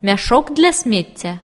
мяшок для смецця.